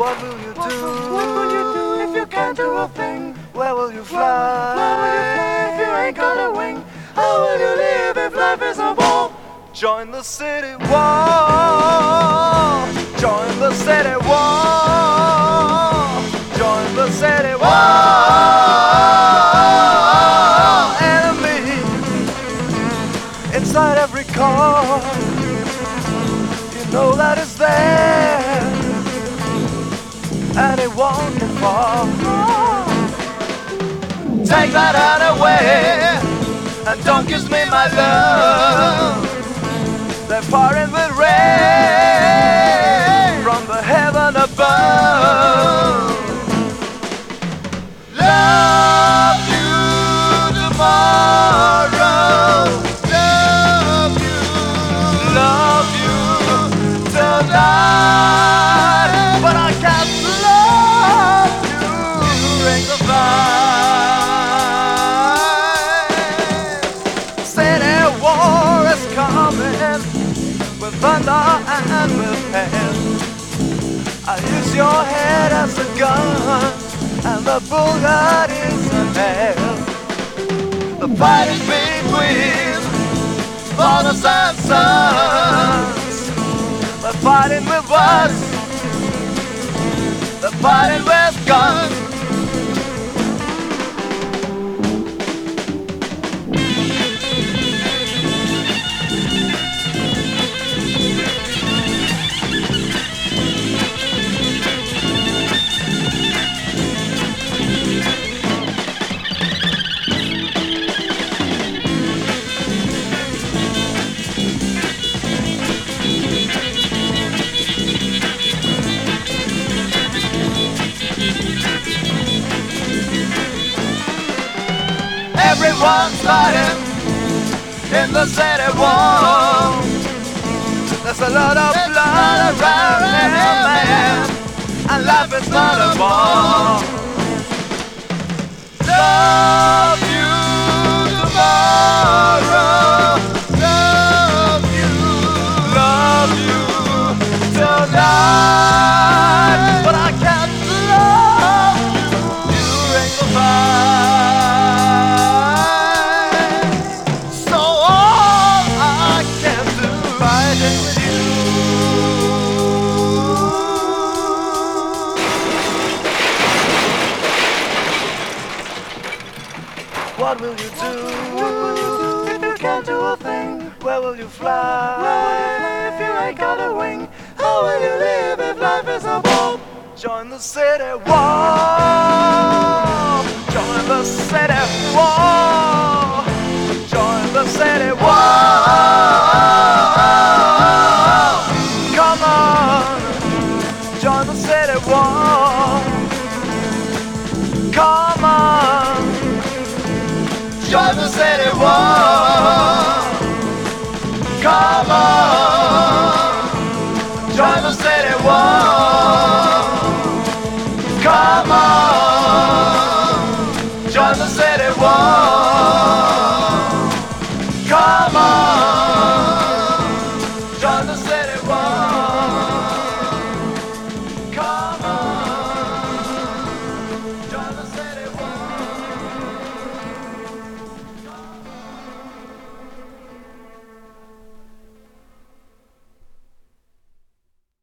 What will you do? What will you do if you can't do a thing? Where will you fly? Where will you fly if you ain't got a wing? How will you live if life is a ball? Join the city wall. Join the city wall. Join the city wall. Enemy inside every car. Far. Take that hand away, and don't kiss me, my love. They're pouring with rain from the heaven above. Love you tomorrow. With thunder and with hail. I use your head as a gun, and the bullet is a nail. The fight is between fathers and sons. They're fighting with us. They're fighting with Everyone's fighting in the city wall. There's a lot of blood around here, What will you do? What will you do if you can't do a thing? Where will you fly? Where will you fly if you ain't got a wing? How will you live if life is a ball? Join the city wall. Join the city wall. Join the city wall. Come on. Join the city wall. Come on. The city wall. Come on. The city wall.